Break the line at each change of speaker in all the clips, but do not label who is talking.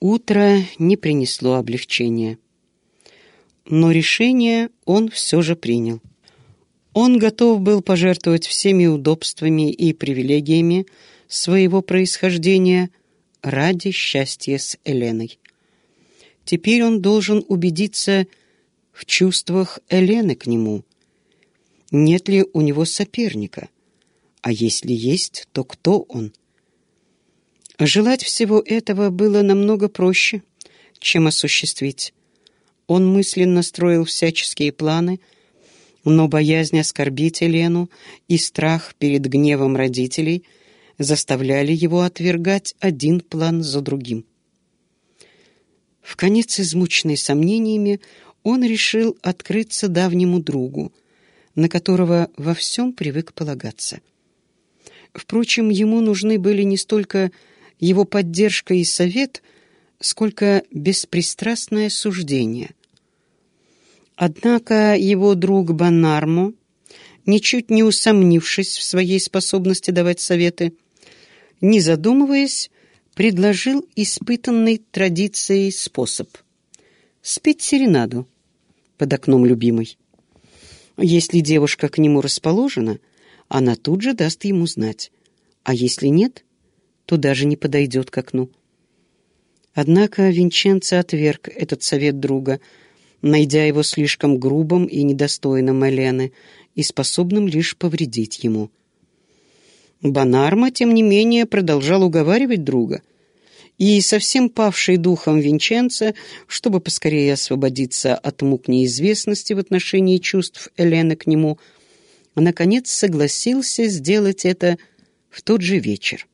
Утро не принесло облегчения. Но решение он все же принял. Он готов был пожертвовать всеми удобствами и привилегиями своего происхождения ради счастья с Эленой. Теперь он должен убедиться в чувствах Элены к нему. Нет ли у него соперника? А если есть, то кто он? Желать всего этого было намного проще, чем осуществить. Он мысленно строил всяческие планы, но боязнь оскорбить Елену и страх перед гневом родителей заставляли его отвергать один план за другим. В конец измученный сомнениями, он решил открыться давнему другу, на которого во всем привык полагаться. Впрочем, ему нужны были не столько его поддержка и совет, сколько беспристрастное суждение. Однако его друг Банармо, ничуть не усомнившись в своей способности давать советы, не задумываясь, предложил испытанный традицией способ — спеть серенаду под окном любимой. Если девушка к нему расположена, она тут же даст ему знать, а если нет, то даже не подойдет к окну. Однако Винченцо отверг этот совет друга, найдя его слишком грубым и недостойным Элены и способным лишь повредить ему. Бонарма, тем не менее, продолжал уговаривать друга — и совсем павший духом Винченца, чтобы поскорее освободиться от мук неизвестности в отношении чувств Элены к нему, наконец согласился сделать это в тот же вечер.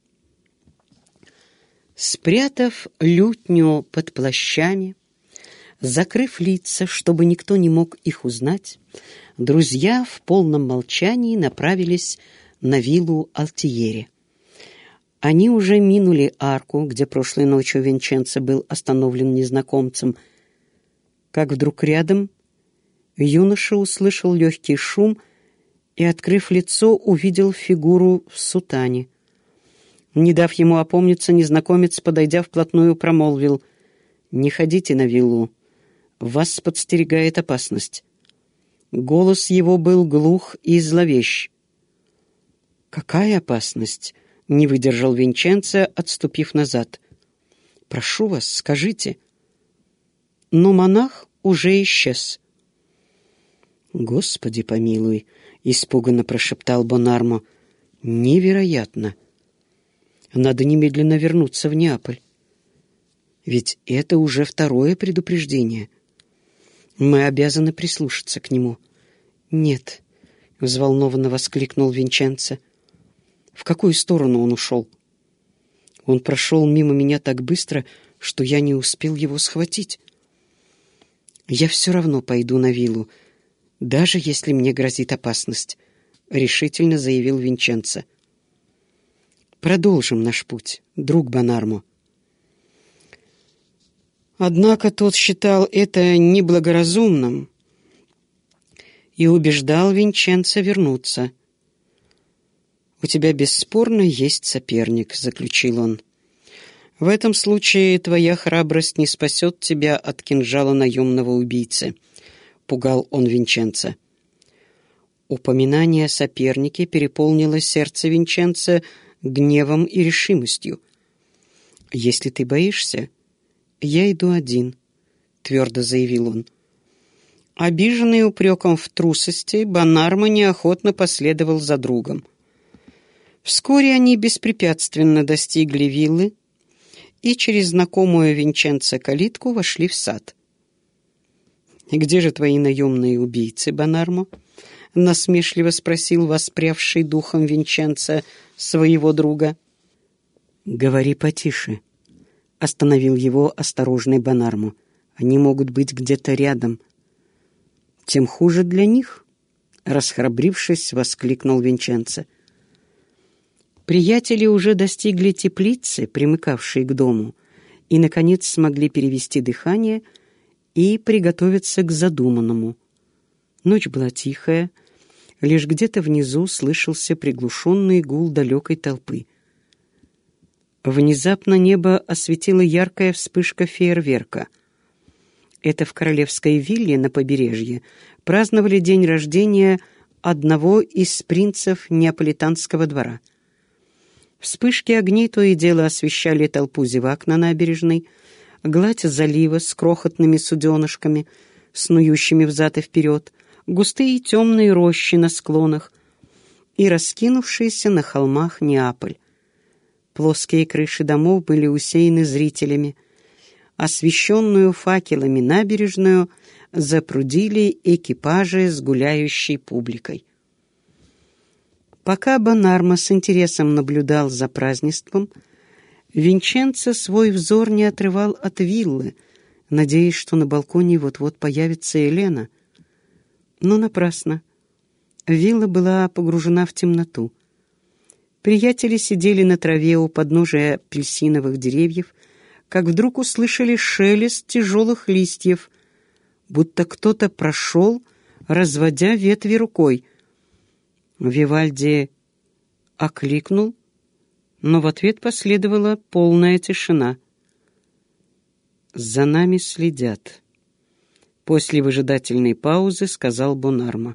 Спрятав лютню под плащами, закрыв лица, чтобы никто не мог их узнать, друзья в полном молчании направились на виллу Алтиери. Они уже минули арку, где прошлой ночью Винченцо был остановлен незнакомцем, как вдруг рядом юноша услышал легкий шум и, открыв лицо, увидел фигуру в сутане. Не дав ему опомниться, незнакомец, подойдя вплотную, промолвил «Не ходите на виллу, вас подстерегает опасность». Голос его был глух и зловещ. «Какая опасность?» Не выдержал Винченцо, отступив назад. «Прошу вас, скажите». Но монах уже исчез. «Господи помилуй!» — испуганно прошептал Бонармо. «Невероятно! Надо немедленно вернуться в Неаполь. Ведь это уже второе предупреждение. Мы обязаны прислушаться к нему». «Нет», — взволнованно воскликнул Винченцо, — в какую сторону он ушел? Он прошел мимо меня так быстро, что я не успел его схватить. Я все равно пойду на виллу, даже если мне грозит опасность, — решительно заявил Винченцо. Продолжим наш путь, друг Бонармо. Однако тот считал это неблагоразумным и убеждал Винченца вернуться — «У тебя бесспорно есть соперник», — заключил он. «В этом случае твоя храбрость не спасет тебя от кинжала наемного убийцы», — пугал он Винченца. Упоминание о переполнило сердце Винченца гневом и решимостью. «Если ты боишься, я иду один», — твердо заявил он. Обиженный упреком в трусости, Бонарма неохотно последовал за другом. Вскоре они беспрепятственно достигли виллы и через знакомую Винченцо калитку вошли в сад. «Где же твои наемные убийцы, Бонармо?» — насмешливо спросил воспрявший духом Винченцо своего друга. «Говори потише», — остановил его осторожный Бонармо. «Они могут быть где-то рядом». «Тем хуже для них», — расхрабрившись, воскликнул Винченцо. Приятели уже достигли теплицы, примыкавшей к дому, и, наконец, смогли перевести дыхание и приготовиться к задуманному. Ночь была тихая, лишь где-то внизу слышался приглушенный гул далекой толпы. Внезапно небо осветила яркая вспышка фейерверка. Это в королевской вилле на побережье праздновали день рождения одного из принцев неаполитанского двора. Вспышки огней то и дело освещали толпу зевак на набережной, гладь залива с крохотными суденышками, снующими взад и вперед, густые темные рощи на склонах и раскинувшийся на холмах Неаполь. Плоские крыши домов были усеяны зрителями. Освещенную факелами набережную запрудили экипажи с гуляющей публикой. Пока Бонарма с интересом наблюдал за празднеством, Винченцо свой взор не отрывал от виллы, надеясь, что на балконе вот-вот появится Елена. Но напрасно. Вилла была погружена в темноту. Приятели сидели на траве у подножия апельсиновых деревьев, как вдруг услышали шелест тяжелых листьев, будто кто-то прошел, разводя ветви рукой. Вивальди окликнул, но в ответ последовала полная тишина. «За нами следят», — после выжидательной паузы сказал Бонарма.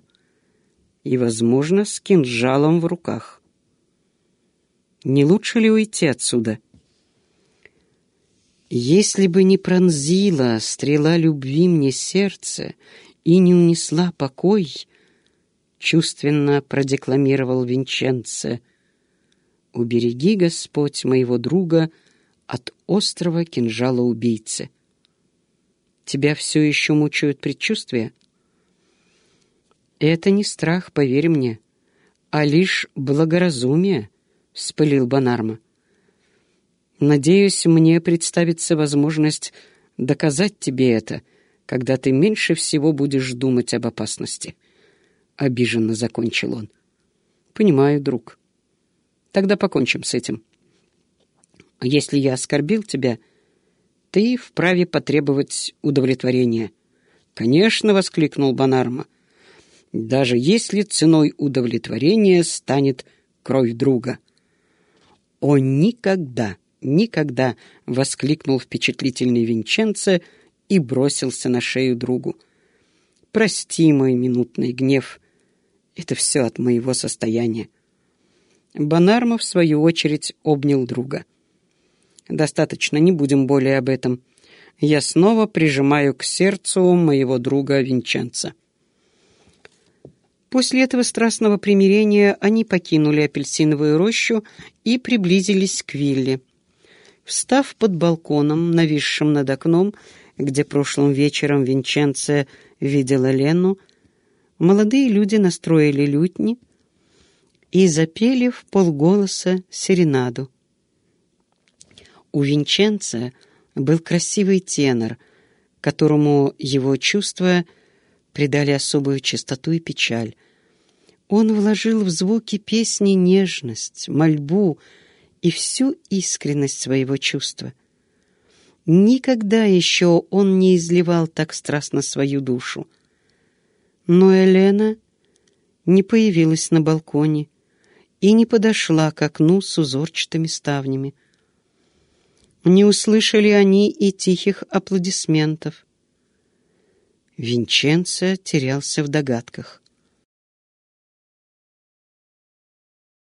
«И, возможно, с кинжалом в руках». Не лучше ли уйти отсюда? Если бы не пронзила стрела любви мне сердце и не унесла покой, чувственно продекламировал Винченце, «Убереги, Господь, моего друга от острого кинжала убийцы». Тебя все еще мучают предчувствия? Это не страх, поверь мне, а лишь благоразумие —— вспылил Бонарма. «Надеюсь, мне представится возможность доказать тебе это, когда ты меньше всего будешь думать об опасности». Обиженно закончил он. «Понимаю, друг. Тогда покончим с этим. Если я оскорбил тебя, ты вправе потребовать удовлетворения». «Конечно!» — воскликнул Бонарма. «Даже если ценой удовлетворения станет кровь друга». «О, никогда, никогда!» — воскликнул впечатлительный Винченце и бросился на шею другу. «Прости мой минутный гнев. Это все от моего состояния». Бонармо, в свою очередь, обнял друга. «Достаточно, не будем более об этом. Я снова прижимаю к сердцу моего друга Винченца». После этого страстного примирения они покинули апельсиновую рощу и приблизились к вилле. Встав под балконом, нависшим над окном, где прошлым вечером Винченце видела Лену, молодые люди настроили лютни и запели в полголоса серенаду. У Винченце был красивый тенор, которому его чувства придали особую чистоту и печаль. Он вложил в звуки песни нежность, мольбу и всю искренность своего чувства. Никогда еще он не изливал так страстно свою душу. Но Елена не появилась на балконе и не подошла к окну с узорчатыми ставнями. Не услышали они и тихих аплодисментов. Винченцо терялся в догадках.